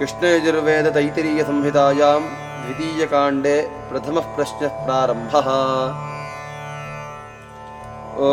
कृष्णयजुर्वेदतैतिरीयसंहितायां द्वितीयकाण्डे प्रथमः प्रश्नः प्रारम्भः ओ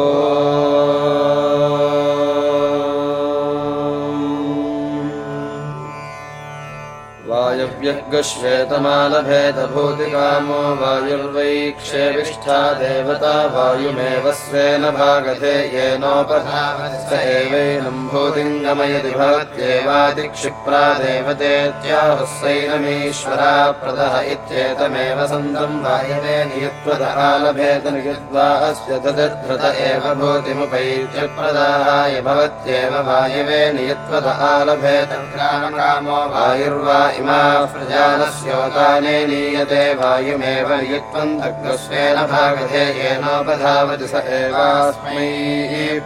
वायुव्यग्श्वेतमालभेदभूतिकामो वायुर्वैक्षेविष्ठा देवता वायुमेव स्वेन भागधे येनोपधावत् एवैनम् भूतिम् गमयति भवत्येवादिक्षिप्रा देवतेत्याहुस्सैनमीश्वरा प्रदः इत्येतमेव सन्तम् वायवे नियुत्वदालभेद नियुत्वा अस्य तदधृत एव भूतिमुपैत्यप्रदाहाय भवत्येव वायवे नियुत्वद आलभेदग्रामकामो वायुर्वा इमा प्रजानस्योताने नीयते वायुमेव नियुत्वम् दग्स्वेन भागधे येनोपधावति स एवास्मै।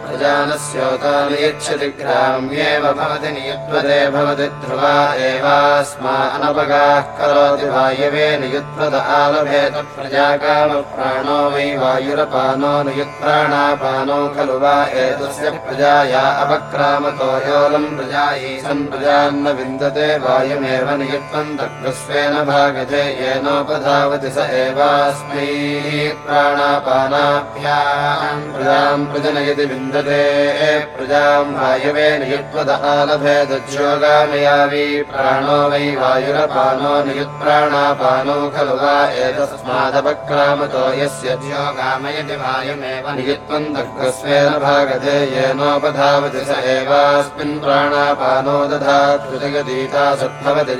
प्रजानस्योतानि यच्छति ग्राम्येव भवति नियुत्वते भवति ध्रुवा एवास्मा। अनपगाः करोति वायवे नियुत्वद आलभेत प्रजाकामप्राणो वै वायुरपानो नियुत्प्राणापानो खलु वा एतस्य प्रजाया अपक्रामतो योलम् प्रजायै सन् प्रजान्न विन्दते वायुमेव नियुत्वम् दग्स्वेन भागधे येनोपधावति स एवास्मै प्राणापानाभ्याम् प्रजाम् प्रजनयति विन्दते प्रजाम् वायवे नियुत्वद आलभेदज्योगामयावी प्राणो वै वायुरपानो नियुत्प्राणापानो खलु वा एतस्मादपक्रामतो यस्य ज्योगामयति वायुमेव नियुत्वम् दग्स्वेन भागधे येनोपधावति स एवास्मिन् प्राणापानो दधात् कृतगतीता सद्भवति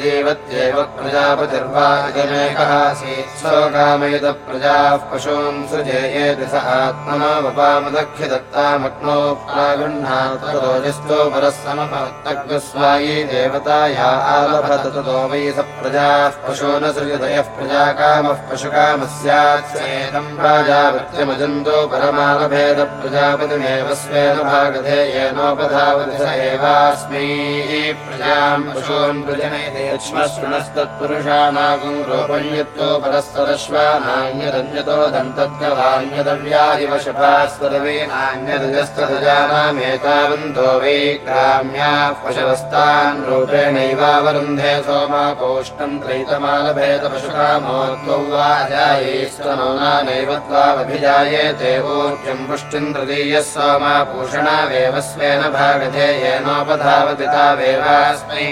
जीवत्येव प्रजापतिर्वा इदमेकः आसीत्। सोगामयत प्रजाः पशून् सृजेयेति स आत्मनो वपामदक्षिदत्तामग्नो प्रागृह्णातो परः समपत्तग्स्वायी देवताया आलभत ततो वै स प्रजाः पशून सृजत यः प्रजाकामः पशुकामस्यात् सेदम् प्राजावत्यमजन्तो परमालभेद प्रजापतिमेव स्वेन भागधे येनोपधावति स एवास्मै। प्रजाम् पशून् रोपण्यत्तो परस्तरश्वानान्यदन्यतो दन्तद्गवान्यदव्या इव शपास्तरवीनान्यदजस्तदजानामेतावन्तो वै ग्राम्याः पशवस्तान् रूपेणैवावरुन्धे सोमापोष्टम् त्रैतमालभेद पशुकामोत्वौ वा जायैस्तनोनानैव त्वावभिजायेते ऊर्जम् पुष्टिम् तृतीयः सोमापूषणावेव स्वेन भागधे येनोपधावति तावेवास्मै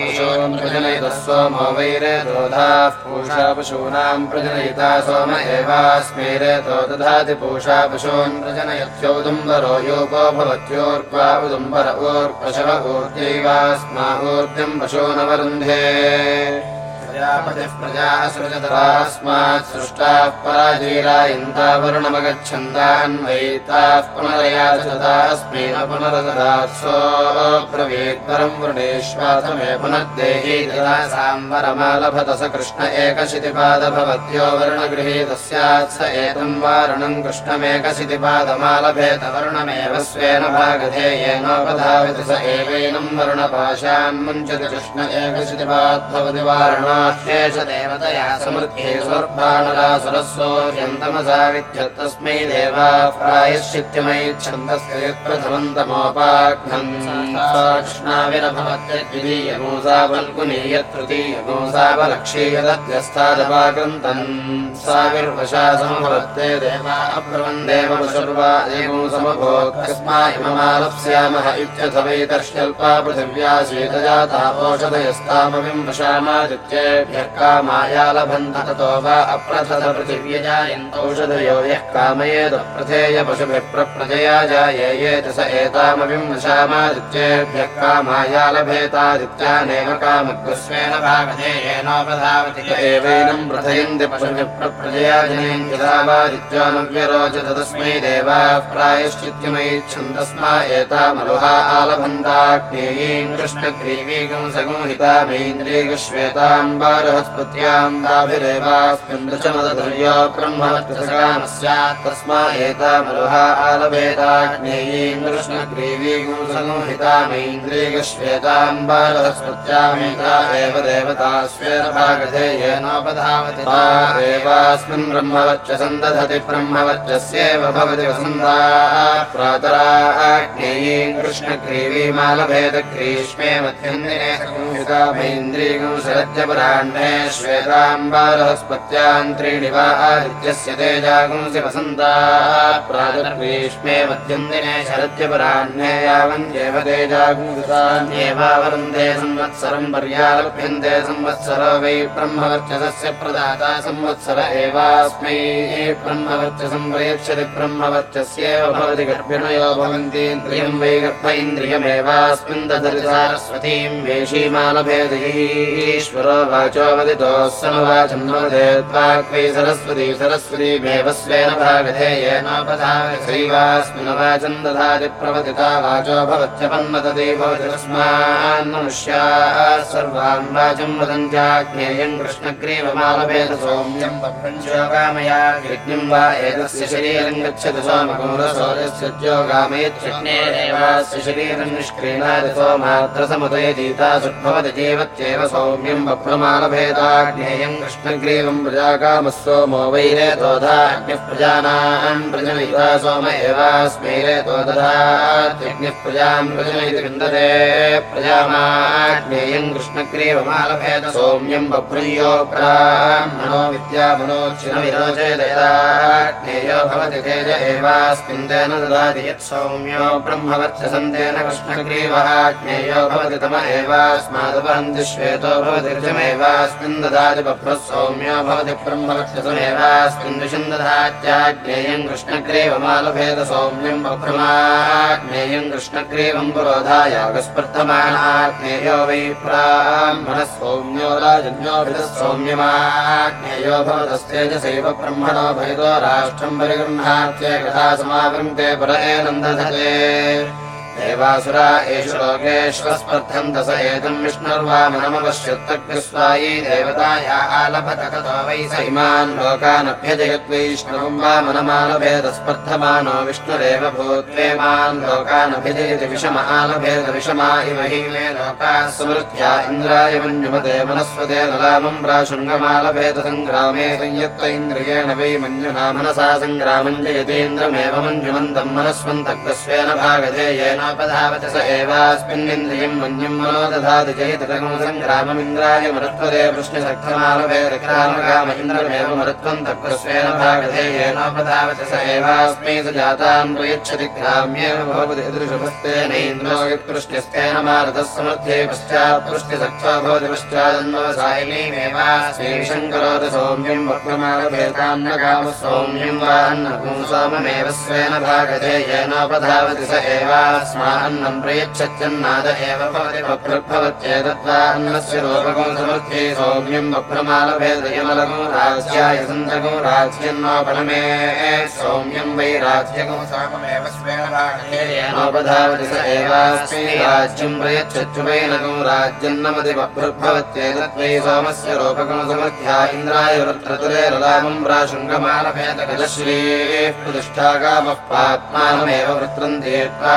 प्रजनयतः सोमो वैरे दोधाः पूषा पशूनाम् प्रजनयिता सोम एवास्मै। रेतो दधाति पूषा पशून् प्रजनयत्योदुम्बरो योगो भवत्योर्क्वा उदुम्बर ऊर्पशव ऊर्जैवास्मा ऊर्जम् पशूनवरुन्धे प्रजापतिः प्रजाः सृजतरास्मात् सृष्टाः पराजीरा इन्दावरुणमगच्छन्दान्वैताः पुनरयाचतास्मै न पुनरददात् सोऽब्रवीत्परम् वृणेष्वाथमे पुनर्देही ददासाम्बरमालभत स कृष्ण एकशितिपादभवत्यो वरुणगृहीतस्यात् स एतम् वारुणम् कृष्णमेकशितिपादमालभेत वरुणमेव स्वेन भागधे येनोपधाविति स एवैनम् वरुणपाशान् मुञ्चति कृष्ण एकशितिपाद्भवति वारुणा देवतया समृद्धे स्वर्भाणरासुरस्वोर्यन्तमसा विद्यत्तस्मै देवा प्रायश्चित्यमैच्छन्दस्य यत्प्रथमन्तमोपाघ्नन्नाविरभवत्यद्वितीयमोसा वल्कुनीयत्तृतीयमोसावलक्षीयदत्यस्तादपाकृन्तन् साविर्वशा समभवत्ते देवा अब्रवन् देवपशुर्वा देवो समभोक्स्मा इममालप्स्यामः इत्यथ वैतर्ष्यल्पा पृथिव्या शीतजातापोषधयस्तामविम् वशामादित्ये ेभ्यः कामाया लभन्त ततो वा अप्रथत पृथिव्यजायन्तौषधयो यः कामयेत प्रथेय पशुभिः प्रप्रजया जायेयेत स एतामविम् वशामादित्येभ्यः कामाया लभेतादित्यानेव कामग्स्वेन भागधे येनोपधावति एवैनम् प्रथयन्ति पशुभिः प्रप्रजया जनयन् यदा वादित्यानुव्यरोचत तस्मै देवाः प्रायश्चित्यमैच्छन्दस्मा एतामरुहा आलभन्ताग्नेयीम् कृष्णग्रीवीकम् सगुंहितामैन्द्रीगश्वेताम् बारहस्पत्याम् दाभिरेवास्मिन् दशमदधुर्यो ब्रह्मवर्चसकामः स्यात् तस्मा एतामरुहा आलभेदाग्नेयीम् कृष्णग्रीवीगुं संहितामैन्द्रीगश्वेताम् बारहस्पत्यामेता एव देवता स्वेन भागधे येनोपधावति ता एवास्मिन् ब्रह्मवर्चसन्दधति ब्रह्मवर्चस्येव भवति वसन्ता प्रातराग्नेयीम् कृष्णग्रीवीमालभेदग्रीष्मे मध्यन्दिने संहितामैन्द्रीगुं शरद्यपराह्णे श्वेताम् बारहस्पत्याम् त्रीणि वा आदित्यस्य तेजागुंसि वसन्ता प्रातर्ग्रीष्मे मध्यन्दिने शरद्यपराह्णे यावन्त्येव तेजागुंसुतान्येवावरुन्धे संवत्सरम् पर्यालभ्यन्ते संवत्सरो वै ब्रह्मवर्चसस्य प्रदाता संवत्सर एवास्मै ब्रह्मवर्चसं प्रयच्छति ब्रह्मवर्चस्येव भवति गर्भिणयो भवन्तीन्द्रियम् वै गर्भ इन्द्रियमेवास्मिन् ददति सारस्वतीम् वेशीमालभेदीश्वरो वाचो सरस्वती सरस्वतीमेव स्वेन भागधे येनोपधावैवास्मिन् वाचम् दधाति प्रवदिता वाचो भवत्यपन्नतति भवति तस्मान्मनुष्याः सर्वान् वाचम् वदन्त्याज्ञेयम् कृष्णग्रीवमालभेद सौम्यम् पप्रञ्चोगामया यज्ञम् वा एतस्य शरीरम् गच्छति ज्योगामयत्यज्ञेदेवास्य शरीरम् निष्क्रीणाति सोमात्रसमुदयतीता सुद्भवति जीवत्येव सौम्यम् बभ्रमालभेदाज्ञेयम् कृष्णग्रीवम् प्रजाकामः सोमो वैरेतोधाज्ञः प्रजानाम् प्रजनयिता सोम एवास्मैरेतो दधात्यज्ञः प्रजाम् प्रजनयति विन्दते। प्रजामाज्ञेयम् कृष्णग्रीवमालभेद सौम्यम् बभ्रयो ब्राह्मणो विद्यामनोच्छिनविरोचेदयदाज्ञेयो भवति तेज एवास्मिन् तेन ददाति यत् सौम्यो ब्रह्मवर्चसन्तेन कृष्णग्रीवः ज्ञेयो भवति तम एवास्मादवहन्ति श्वेतो भवति ऋजमेवास्मिन् ददाति बभ्रः सौम्यो भवति ब्रह्मवर्चसमेवास्मिन् विषम् दधात्याज्ञेयम् कृष्णग्रीवमालभेद सौम्यम् बभ्रमाज्ञेयम् कृष्णग्रीवम् पुरोधायागस्पर्धमानाज्ञेयो वै ब्राह्मणः सौम्यो राजन्योभितः सौम्यमाज्ञेयो भवतस्तेजसैव ब्रह्मणो भयतो राष्ट्रम् परिगृह्णात्ये कथा समावृन्ते पर एनन्दधते देवासुरा एषु लोकेष्वस्पर्धन्त स एतम् विष्णुर्वामनमपश्यत्तग्स्वायी देवताया आलभत ततो वै स इमान् लोकानभ्यजयद्वैष्णवम् वामनमालभेदस्पर्धमानो विष्णुरेव भूत्वेमान् लोकानभिजयति विषम आलभेद विषमा मे लोकाः समृद्ध्या इन्द्राय मन्युमते मनस्वते नलामम् प्राशृङ्गमालभेदसङ्ग्रामे संयत्त इन्द्रियेण वै मन्युना मनसा सङ्ग्रामम् जयतीन्द्रमेव मन्युमन्तम् मनस्वन्तग्स्वेन भागधे येन पधावति स एवास्मिन्निन्द्रियम् मन्यम् मनो दधाति चैतकम् सङ्ग्राममिन्द्राय मरुत्वदे वृष्णिसक्तमालभेदक्रामकाम इन्द्रमेव मरुत्वम् तक्रस्वेन भागधे येनोपधावति स एवास्मै स जातान् प्रयच्छति ग्राम्येव भवति दृशभस्तेनैन्द्रो यत्पृष्ट्यस्तेन मारतः समर्थे पश्चात् पृष्ट्यसक्त्वा भवति पश्चादन्वसायिनीमेवास्मै शङ्करोति सौम्यम् वक्रमालभेदान्नकामः सौम्यम् वा अन्नकम् सोममेव स्वेन भागधे येनोपधावति स एवास्मान्नम् प्रयच्छत्यन्नाद एव भवति वक्रभवत्येतद्वा अन्नस्य रूपकं समर्थ्ये सौम्यम् वक्रमालभेदयमलकं राज्याय सन्दकं राज्यन्नोपणमे सौम्यम् वै राज्यकं साममेव स्वेन भागधे येनोपधावति स एवास्मै। राज्यम् प्रयच्छत्युवैनकं राज्यन्नमति वक्रभवत्येतद्वै सोमस्य रूपकं समर्थ्या इन्द्राय वृत्रतुले रलामम् प्राशृङ्गमालभेदकलश्रीः प्रतिष्ठाकामः पात्मानमेव वृत्रम् तीर्त्वा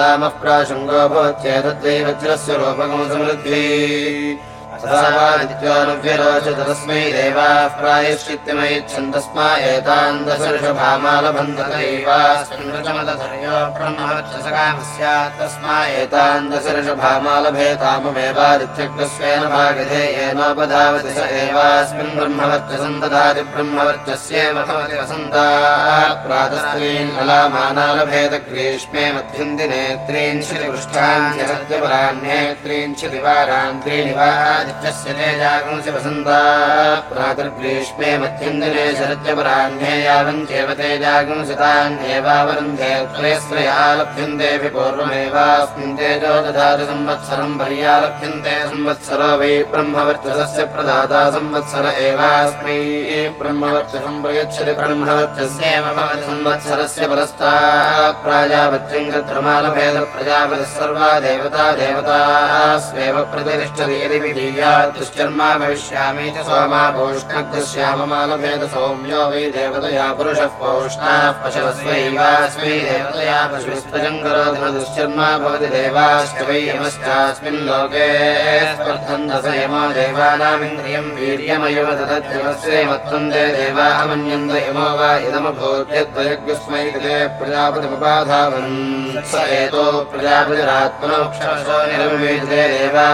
राज्यन्नमतिललामः प्राशृङ्गो भवत्येतद्वै वज्रस्य रूपगो समृद्धि सदावादित्योऽनुव्यरोचत तस्मै देवाः प्रायश्चित्तिमयच्छन्तस्मा एतान् दशर्षभामालभन्ततैवास्मिन्नचमदधर्यो ब्रह्मवत्सकामः स्यात्। तस्मा एतान् दशर्षभामालभेताममेवादित्यग्रस्वेन भागधे येनोपधावति स एवास्मिन् ब्रह्मवर्चसम् ददाति ब्रह्मवर्चस्येव भवति वसन्ताः। प्रातस्त्रीन् अलामानालभेद ग्रीष्मे मध्यन्ति नेत्रीन् श्रीपृष्ठान् सत्यपरान् नेत्रीन् श्रिवारान् त्रीणि वा आदित्यस्य ते जागंसि वसन्ता प्रातर्ग्रीष्मे मध्यन्दिने शरत्यपराह्ने यावन्त्येव ते जागंसितान्येवावरुन्धे त्रयस्त्रया लभ्यन्तेऽपि पूर्वमेवास्मिन् तेजो दधाति संवत्सरम् पर्यालभ्यन्ते संवत्सरो वै ब्रह्मवर्चसस्य प्रदाता संवत्सर एवास्मै। ब्रह्मवर्चसम् प्रयच्छति ब्रह्मवर्चस्येव संवत्सरस्य परस्ता। प्रजापतिः सर्वा देवता देवतास्वेव विधीयात् दुश्चर्मा भविष्यामीति सोमा पौष्णग्श्याममालभेद सौम्यो वै देवतया पुरुषः पौष्णाः पशवस्वैवास्मै देवतया करोति न दुश्चर्मा भवति देवाश्च वै यमश्चास्मिन् लोके स्पर्धन्तस यमो देवानामिन्द्रियम् वीर्यमयव तदद्यवस्यै मत्वन्दे देवा अमन्यन्त यमो वा एतो प्रजापतिरात्मनो देवा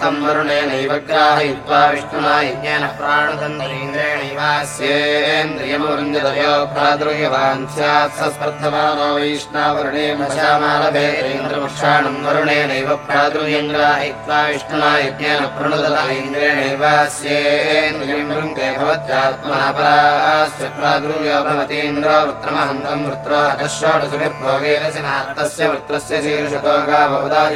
तम् वरुणेनैव ग्राहयित्वा विष्णुना यज्ञेन प्राणतन्द्रेणैवास्येन्द्रियमवृञ्जतयो भ्रातृयवान् स्यात् स स्पर्धमानो वैष्णावरुणेन श्यामालभेन्द्रमुक्षाणम् वरुणेनैव भ्रातृयम् ग्राहयित्वा विष्णुना यज्ञेन प्रणुदत ऐन्द्रेणैवास्येन्द्रियम् वृङ्गे भवत्यात्मना परास्य भ्रातृयो भवतीन्द्रो वृत्रमहन्तम् वृत्रो अकषोडसुभिर्भोगेरसिनात्तस्य वृत्रस्य शीर्षतो गावदायन्ता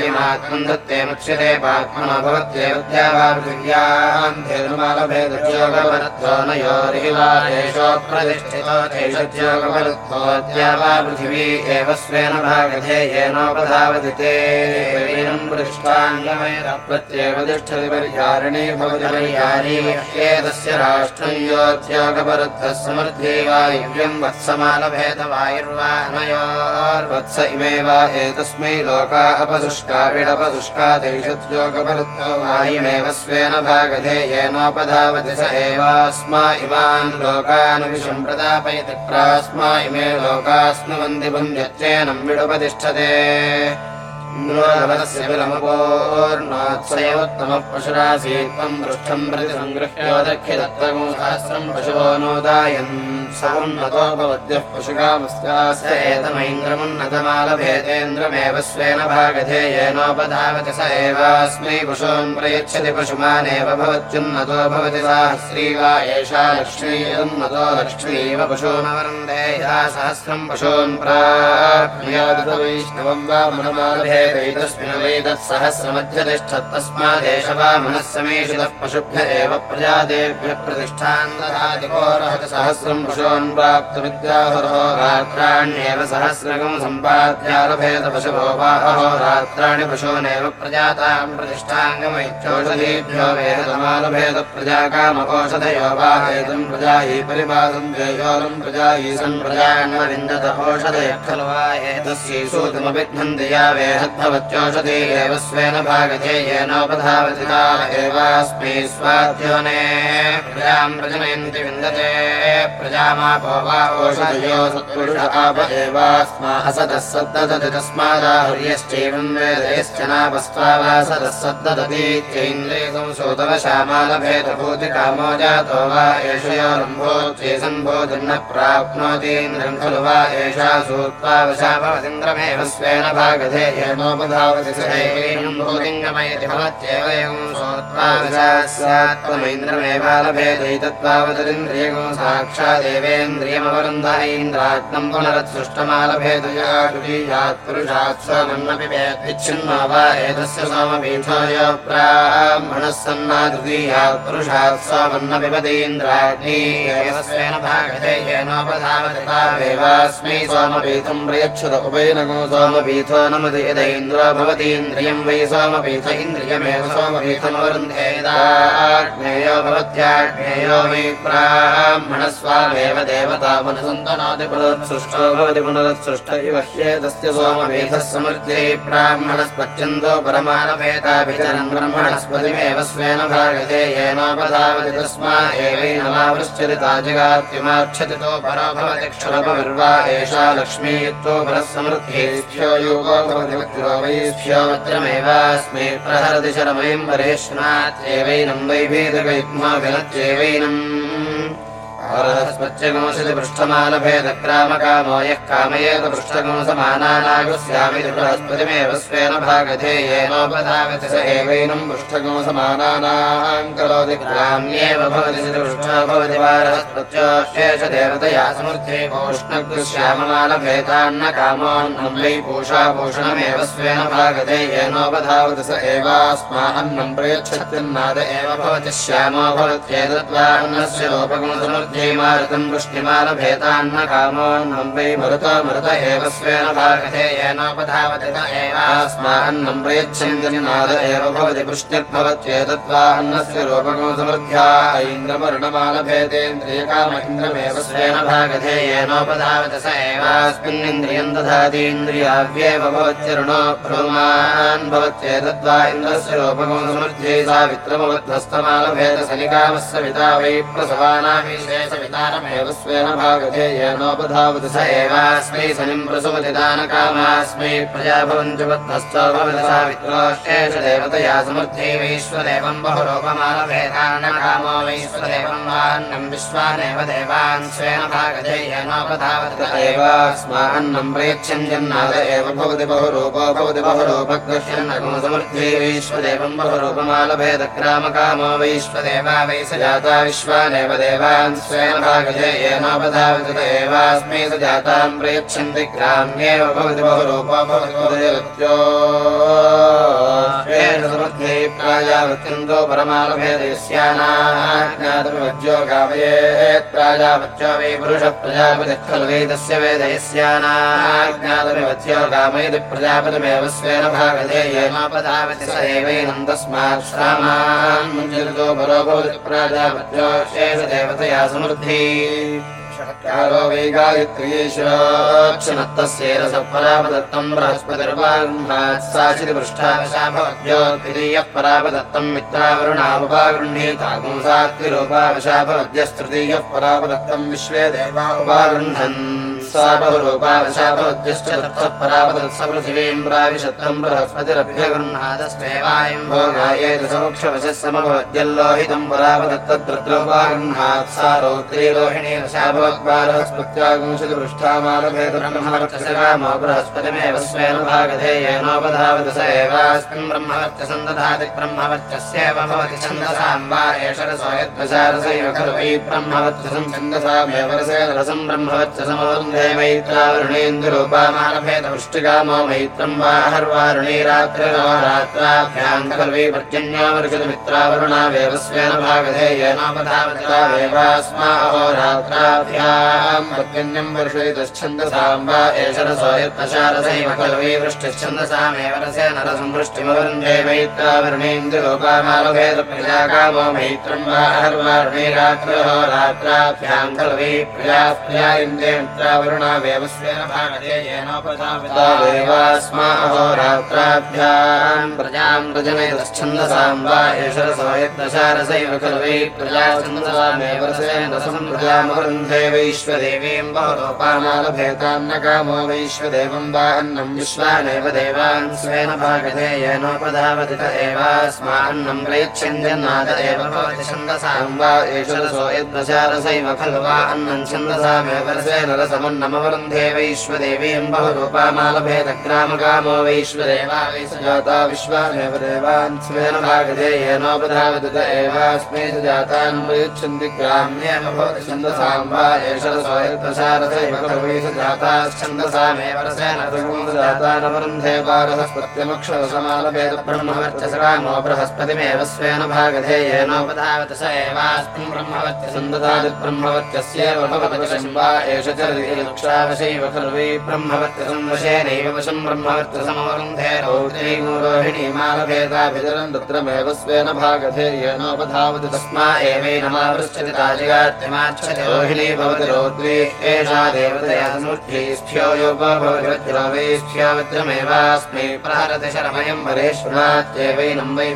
इन्द्रेणेन्द्रियमात्मन् दत्ते मुच्यते पात्मनो भवत्येव वा पृथिव्यान्धेनुमालभेदयोगमरत्वो न योरिवादेशो प्रतिष्ठितो देशद्योगमरुत्वोद्या वा पृथिवी एव स्वेन भागधे तिष्ठति पर्यारिणी भवति पर्यारी एतस्य राष्ट्रं योद्योगपरुद्धः समृद्धे वायुव्यं वत्समालभेदवायुर्वानयोर्वत्स इमे वा एतस्मै लोका अपसुष्का वायुमेव स्वेन भागधे येनोपधावति स एवास्मा इमान् लोकान् विषम् प्रदापयति प्रास्मा इमे लोकास्नुवन्ति पुण्यत्येनं विडुपतिष्ठते पशुकामस्यास्य एतमैन्द्रमुन्नतमालभेदेन्द्रमेव स्वेन भागधे येनोपधावति स एवास्मै पशून् प्रयच्छति पशुमानेव भवत्युन्नतो भवति साहस्री वा एषा लक्ष्मी उन्नतो लक्ष्मीव पशूनवरुन्धे या सहस्रम् पशून् प्राप्नुयादवैष्णवम् वा मनमालभे वेदैतस्मिन् वेदत्सहस्रमध्यतिष्ठत्तस्मादेश वा मनः समेषितः पशुभ्य एव रात्राण्येव सहस्रकम् सम्पाद्यालभेद पशवो वा अहोरात्राणि पशूनेव प्रजाताम् प्रतिष्ठाङ्गमैत्योषधीभ्यो वेदमालभेद प्रजाकामकोषधयो वा एतम् प्रजायी परिपादम् जयोलम् प्रजायी सन् प्रजान्वविन्दत ओषधयः खलु वा एतस्यैसूतमभिघ्नन्ति या वेह भवत्योषधि एव स्वेन भागधे येनोपधावति ता एवास्मै स्वाध्योने प्रजाम् प्रजनयन्ति विन्दते। प्रजामापो वा ओषधयो सोतवशामालभेदभूतिकामो जातो वा एष योरम्भोच्चे सम्भोतिर्न प्राप्नोतीन्द्रम् खलु वा एषा सूत्वा भवतीन्द्रमेव स्वेन भागधे स एवम् भूतिङ्गमयति भवत्येव एवम् सोत्वाविशास्यात्मैन्द्रमेवालभेदैतत्त्वावतरिन्द्रियगो साक्षादेवेन्द्रियमवरुन्ध ऐन्द्राग्नम् पुनरत्सृष्टमालभेदया तुलीयात् पुरुषात् स्वमन्नपि वेद्विच्छिन्नो वा एतस्य सोमपीठोय ब्राह्मणः सन्ना तृतीयात् पुरुषात् स्वमन्नपि पदीन्द्राग्नी एव स्वेन भागते येनोपधावति तावेवास्मै सोमपीठम् प्रयच्छुत उभयनगो सोमपीठो नमति यद इन्द्रो भवतीन्द्रियम् वै सोमपीठ इन्द्रियमेव सोमपीठमवरुन्धेदाग्नेयो भवत्याग्नेयो वै ब्राह्मणस्वामेव देवता पुनसन्तनाति पुनरुत्सृष्टो भवति पुनरुत्सृष्ट इव ह्येतस्य सोमपीठः समृद्धे ब्राह्मणस्पत्यन्तो परमानभेदाभिचरन् ब्रह्मणस्पतिमेव स्वेन भागते येनोपधावति तस्मा एवैनमावृश्चरिता जगात्युमाक्षतितो परो भवति क्षरपविर्वा एषा लक्ष्मीत्वो परः समृद्ध्येभ्यो योगो भवति वक्रो वैभ्योत्रमेवास्मै प्रहरति शरमयम् परेश्नात् एवैनम् वैभेदकयुग्मा विनत्येवैनम् बृहस्पत्यगुंसति पृष्ठमालभेदग्रामकामो यः कामयेत पृष्ठगुंसमानानागस्यामिति बृहस्पतिमेव स्वेन भागधे येनोपधावति स एवैनम् पृष्ठगुंसमानानाम् करोति ग्राम्येव भवति पृष्ठो भवति वारहस्पत्योष्टेष देवतया समृद्धे पौष्णग्श्याममालभेदान्न कामोऽन्नम् वै पूषा भूषणमेव स्वेन भागधे येनोपधावति स एवास्मान्नम् प्रयच्छत्यन्नाद एव भवति श्यामो भवत्येतद्वा अन्नस्य लोपगुणसमृद्धे कामोऽन्नम् वै मरुत मरुत एव भवति इन्द्रमेव स्वेन भागते येनोपधावति स एवास्मिन्निन्द्रियम् दधातीन्द्रियाव्येव भवत्यरुणो भ्रूमान् भवत्येतद्वा इन्द्रस्य रूपगुणसमृद्ध्यै सावित्रमवध्वस्तमालभेदसनिकामस्य पिता वै प्रसवानाभिशेषवितारमेव स्वेन भागते येनोपधावति स एवास्मै सनिम् प्रसुमति दानकामास्मै प्रजा भवति सावित्रोष्टेष देवतया समृद्धे वैश्वदेवम् बहुरूपमालभेदानकामो वैश्वदेवम् वान्नम् विश्वानेव देवान् स्वेन भागते येनोपधावति एवास्मान्नम् प्रयच्छन्त्यन्नाद एव भवति बहुरूपो भवति बहुरूपग्रह्यन्नगो समृद्धे वैश्वदेवम् बहुरूपमालभेदग्रामकामो वैश्वदेवा वै स जाता विश्वानेव देवान् स्वेन भागते येनोपधावति त एवास्मै स जाताम् प्रयच्छन्ति ग्राम्येव भवति बहुरूपो प्राजावत्यन्तो परमालभेदयस्यानाज्ञातमिवज्यो गावयेत् प्राजावत्यो वै पुरुषः प्रजापतिः खलु वेदस्य वेदयस्यानाज्ञातमिवज्यो गामयति प्रजापतिमेव स्वेन येनोपधावति स एवैनम् तस्मात् श्रामान् मुञ्जरितो परो भवति प्राजापत्यो शेषदेवतया समृद्धि। कालो वै गायत्रीश्वराक्षणत्तस्येरसपरापदत्तम् बृहस्पतिर्वागृह्णात् साचिति पृष्ठावशा भवद्यो द्वितीयः परापदत्तम् मित्रावरुणामुपागृह्णीतागुंसात्रिरूपावशा भवद्यस्तृतीयः परापदत्तम् विश्वे देवा उपागृह्णन् सा बहुरूपावशा भवद्यश्च तत्तः परापदत्स पृथिवीम् प्राविशत्तम् बृहस्पतिरभ्यगृह्णादस्त्वेवायम् भोगायेत समुक्षवशः समभवद्यल्लोहितम् परापदत्तद्रुद्रोपागृह्णात् सा रौद्रीरोहिणी वशा भवद्बालहस्पत्यागुंसति पृष्ठामालभेदब्रह्मवर्चसकामो बृहस्पतिमेव स्वेन भागधे येनोपधावति स एवास्मिन् ब्रह्मवर्चसन्दधाति ब्रह्मवर्चस्येव भवति छन्दसाम् वा एष रसो यद्वशारसैव खलु वै ब्रह्मवर्चसम् छन्दसामेव रसेन रसम् मैत्रावरुणेन्दुरूपामालभेदवृष्टिकामो मैत्रम् वा हर्वारुणीरात्रिरो रात्राभ्याम् खलु वै पर्जन्यो वर्षति मित्रावरुणावेव स्वेन भागधे येनोपधावति तावेवास्मा अहोरात्राभ्याम् पर्जन्यम् वर्षयितश्छन्दसाम् वा एष रसो यत्नशारसैव खलु वै वृष्टिश्छन्दसामेव रसेन रसम् वृष्टिमवरुन्धे मैत्रावरुणेन्दुरूपामालभेदप्रजाकामो मैत्रम् वा हर्वारुणीरात्रिरो रात्राभ्याम् खलु वै प्रजा प्रजा अहोरात्राभ्याम्। प्रजाम् प्रजनयतश्छन्दसाम् वा एष रसो यत्नशारसैव खलु वै प्रजाछन्दसामेव रसेन रसम् प्रजामवरुन्धे वैश्वदेवीम् बहुरूपामालभेतान्नकामो वैश्वदेवम् वा अन्नम् विश्वानेव देवान् स्वेन भागधे येनोपधावति त एवास्मान्नम् प्रयच्छन्द्यन्नाद एव भवति छन्दसाम् वा एष रसो यद्दशारसैव खलु वा। अन्नम् छन्दसामेव रसेन बहुरूपामालभेदग्रामकामो वैश्वदेवा वै स जाता विश्वानेव देवान् स्वेन भागधे येनोपधावति एवास्मै स जातान् प्रयुच्छन्ति ग्राम्येव भवति छन्दसाम् वा एष रसो यद्दशारसैव खलु वै स जाताश्छन्दसामेव रसेन बारहस्पत्यमक्षरसमालभेद ब्रह्मवर्चसकामो बृहस्पतिमेव स्वेन भागधेयेनोपधावत स एवास्मिन् ब्रह्मवर्त्यसन्ददाति ब्रह्मवर्त्यस्येव भवति वा एष चक्षावशैव खलु वै ब्रह्मवर्त्यसं वशेनैव वशम् ब्रह्मवर्त्यसमवरुन्धे रौद्रीगो रोहिणी मालभेदाभितरम् रुद्रमेव स्वेन भागधेयेनोपधावति तस्मा एवैनमावृच्छति ताजिगात्यमाच्छति रोहिणी भवति रौद्री एषा देवतया स्मुष्टिस्थ्यो योगो भवति वज्रवैस्थ्यावज्रमेवास्मै प्रहरति शरमयम् परेश्वरात्येवैनम् वै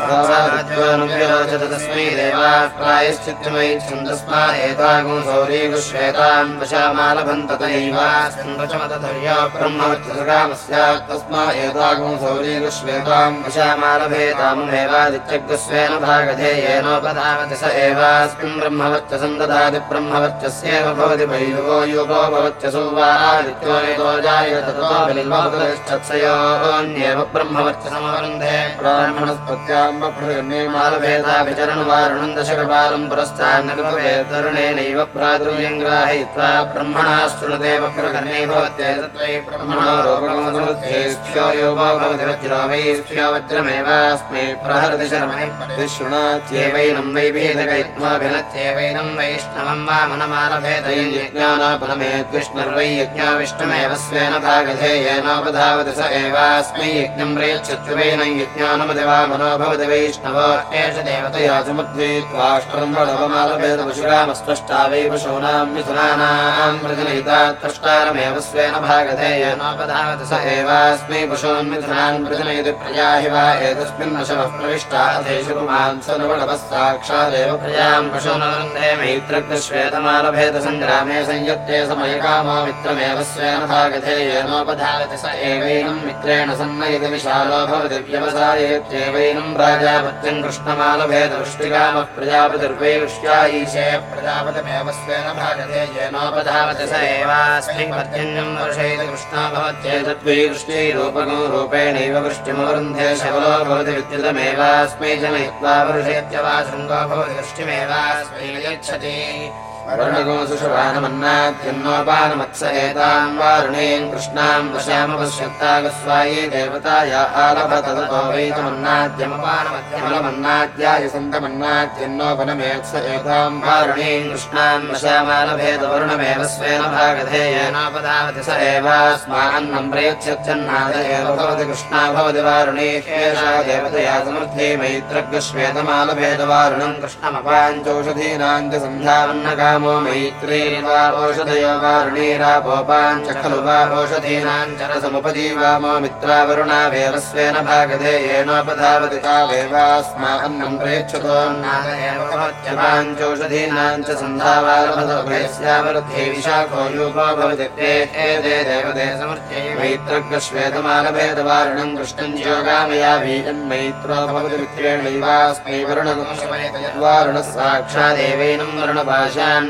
वेदकलित्वाभिरत्येवैनम् तस्मै देवाः प्रायश्चित्तमयि छन्दस्मा एतागुं सौरीगुश्वेताम् वशामालभन्ततैवास्मदधर्या ब्रह्मवत्यसकामस्यात् तस्मा एतागुं सौरीगुश्वेताम् वशामालभेतामुमेवादित्यग्स्वेन भागधेयेनोपधावति स एवास्मिन् ब्रह्मवत्यसम् ददाति ब्रह्मवत्यस्येव भवति वैयुगो युगो भवत्यसो वा आदित्यो नितो जायत ततो बिल्वोपतिष्ठत्सयोऽन्येव ब्रह्मवत्यसमवरुन्धे ब्राह्मणस्पत्या मालभेदाभिचरणवारुणम् दशकपालम् पुरस्तान्नैव प्रादुर्यम् ग्राहयित्वा ब्रह्मणा शृणुते वक्रकर्णे भवत्येतत्त्वै ब्रह्मणो रोगमोऽेभ्यो योगो भवति वज्रो वैभ्यो वज्रमेवास्मै प्रहरति शर्मणि शृणात्येवैनम् वै वैष्णवम् वा विष्णुमेव स्वेन भागधेयेनोपधावति स एवास्मै यज्ञम् प्रयच्छत्वैनं यज्ञानमति वा मनो वैष्णव एष देवतया समुद्धे त्वाष्टम्बडवमालभेदपशुरामस्पष्टा वै पशूनाम् मिथुनानाम् प्रजनयिता त्वष्टारमेव स्वेन भागधेयनोपधावति स एवास्मै पशून् मिथुनान् प्रजनयति प्रजा हि वा एतस्मिन् वशवः प्रविष्टा अधेषु पुमान् सनवडवः साक्षादेव प्रजाम् पशूनवृन्धे मैत्रकृश्वेतमालभेदसङ्ग्रामे संयत्ते समयकामो मित्रमेव स्वेन भागधेयेनोपधावति स एवैनम् मित्रेण सन्नयति विशालो भवति व्यवसायेत्येवैनम् प्राजापत्यम् कृष्णमालभेदवृष्टिकामः प्रजापतिर्वै वृष्ट्या ईशे प्रजापतिमेव स्वेन भागते येनोपधावति स एवास्मै पर्जन्यम् वर्षयति कृष्णा भवत्येतद्वै वृष्ट्यैरूपगो रूपेणैव वृष्टिमवृन्धे शबलो भवति विद्युतमेवास्मै जनयित्वा वर्षयत्यवा शृङ्गो भवति वृष्टिमेवास्मै यच्छति वरुणगोसुषवानमन्नाद्यन्नोपानमत्स एताम् वारुणीम् कृष्णाम् वशामपश्यत्तागस्वायी देवताया आलभततो वैतमन्नाद्यमपानमद्यमलमन्नाद्याय सन्तमन्नाद्यन्नोपनमेत्स एताम् वारुणीम् कृष्णाम् वशामालभेदवरुणमेव स्वेन भागधेयेनोपधावति स एवास्मान्नम् प्रयच्छन्नाद एव भवति कृष्णा भवति वारुणी एषा देवतया समृद्धि मैत्रग्श्वेतमालभेदवारुणम् कृष्णमपाञ्चौषधीनाम् च सन्ध्यावन्नकाम मो मैत्रीर्वा ओषधयो वारुणीरापोपाञ्च खलु वा ओषधीनाम् चरसमुपजीवामो मित्रावरुणावेव स्वेन भागधे येनोपधावति तावेवास्मान्नम् प्रेच्छतोन्नाञ्चौषधीनाम् च सन्धावालभदभयस्यावरुद्धे विशाखो यूपो भवति मैत्रग्रश्वेतमालभेदवारुणम् कृष्णम् योगामया वीजन्मैत्रो भवति मित्रेणैवास्मै वरुणवारुणः साक्षादेवैनम् वरुणभाषान्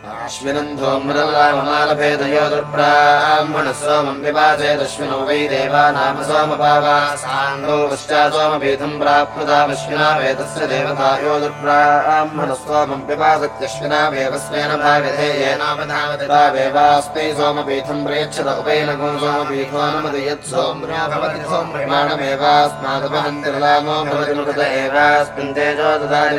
अश्विनन्धोम्रलाममालभेदयो दुर्ब्राह्मणः सोमम् विपाचेदश्विनो वै देवा नाम सोमपावासाङ्गो पश्चा सोमपीठम् प्राप्नुतामश्विना वेदस्य देवतायो दुर्ब्राह्मणः सोमम् विपासत्यश्विना वेवस्वेन भागधे येनापधावति तावेवास्मै सोमपीठम् प्रेक्षत उपैनगो सोमपीठोऽनुमति यत् सोम्यो भवति सोम्यमाणमेवास्मादपहन्तिर्लामो भवति मृत एवास्मिन् तेजो ददाति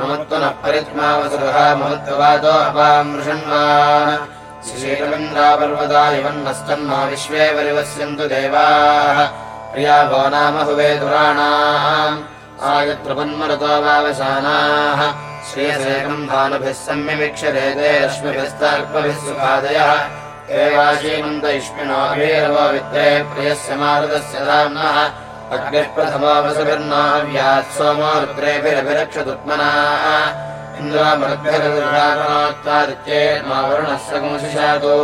मम त्वनः परित्मावसुरः ममत्ववादो अपाम् मृषण्वान् शिशीरमिन्द्रापर्वता इवन्नस्तन्मा विश्वे परिवस्यन्तु देवाः नाम हुवे दुराणाम्। आयत्रपन्मरतो वावशानाः। श्रियसेकम् भानुभिः सम्यमिक्षरे ते रश्मिभिस्तार्क्मभिः सुखादयः। एवाशीमन्त इष्मिनोभिरवो विद्रे प्रियस्य मारुतस्य धाम्नः अग्निः प्रथमो वसुभिर्नाव्यात् सोमो रुद्रेभिरभिरक्षतुत्मना इन्द्रामरुद्भिरदुर्गागणोत्तादित्ये मा वरुणः सगुंशिशातु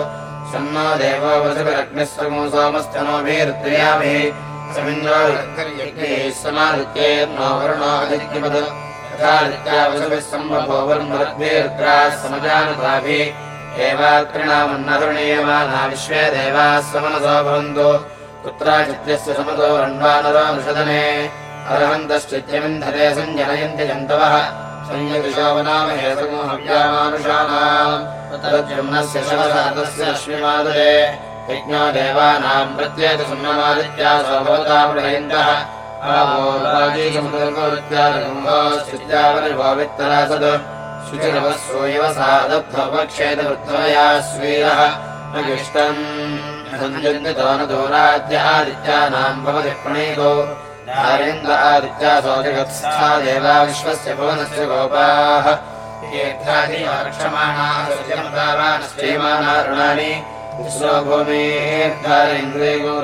सन्नो देवो वसुभिरग्निः सगुं सोमस्तनोभिरुद्रयाभिः समिन्द्रो समादित्ये मा वरुणोऽधिक्यपद तथादित्या वसुभिः सम्भवो वर्मरुद्भिरुद्राः समजानुताभिः। एवात्रिणामन्नरुणीयमाना विश्वे देवाः समनसो भवन्तु कुत्राचित्यस्य समतो रण्वानरो नृषदने अर्हन्तश्चित्यमिन्धरे सञ्जनयन्ति जन्तवः। संयतिशोवनामहे समूहव्यामानुषाणाम् तद्युम्नस्य शवसातस्य अश्विमादरे यज्ञो देवानाम् प्रत्येत सुम्नमादित्या स्वभवता प्रयन्तः आमोराजीसमुद्रगोत्यारगुम्भोश्चित्यावरिभोवित्तरासद् शुचिरवः सूयव सादब्धोपक्षेदवृद्धमया स्वीरः अगिष्टम् सञ्जन्तितो न दूराद्य आदित्यानाम् भवति प्रणीतो। धारेन्द्र आदित्या सौजगत्स्था देवा विश्वस्य भुवनस्य गोपाः।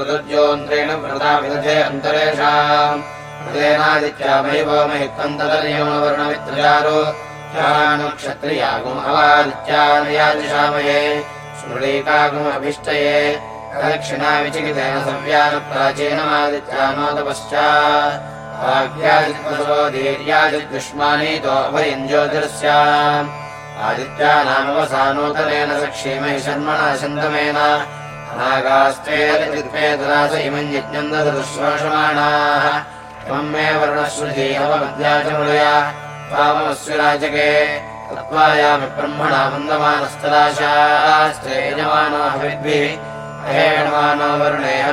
ऋतुज्योन्त्रेण व्रता विदधे अन्तरेषाम्। तेनादित्यामैवो महित्वम् तदर्योणवर्णमित्रजारो क्षत्रियागुम् अवादित्यानयादिशामये स्मृणीकागुमभिष्टये दक्षिणा विचिकितेन सव्यानप्राचीनमादित्यानोदपश्चाद्यादित्वसो धीर्यादिद्युष्मानीतो अभयम् ज्योतिर्स्याम् आदित्यानामवसानूतनेन सक्षीमहि शर्मणा शन्तमेन अनागास्तेदनास इमम् यज्ञम् ददृश्वाषमाणाः इमम् मे वर्णश्रुधीहवमद्या च मृया वाममस्य राजके। तत्त्वायामि ब्रह्मणा मन्दमानस्तदाशास्ते यजमानो हविद्भिः अहेणमानो वरुणेह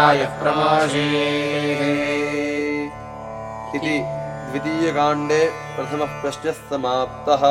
आयुः प्रमोषीः। इति द्वितीयकाण्डे प्रथमः प्रश्नः समाप्तः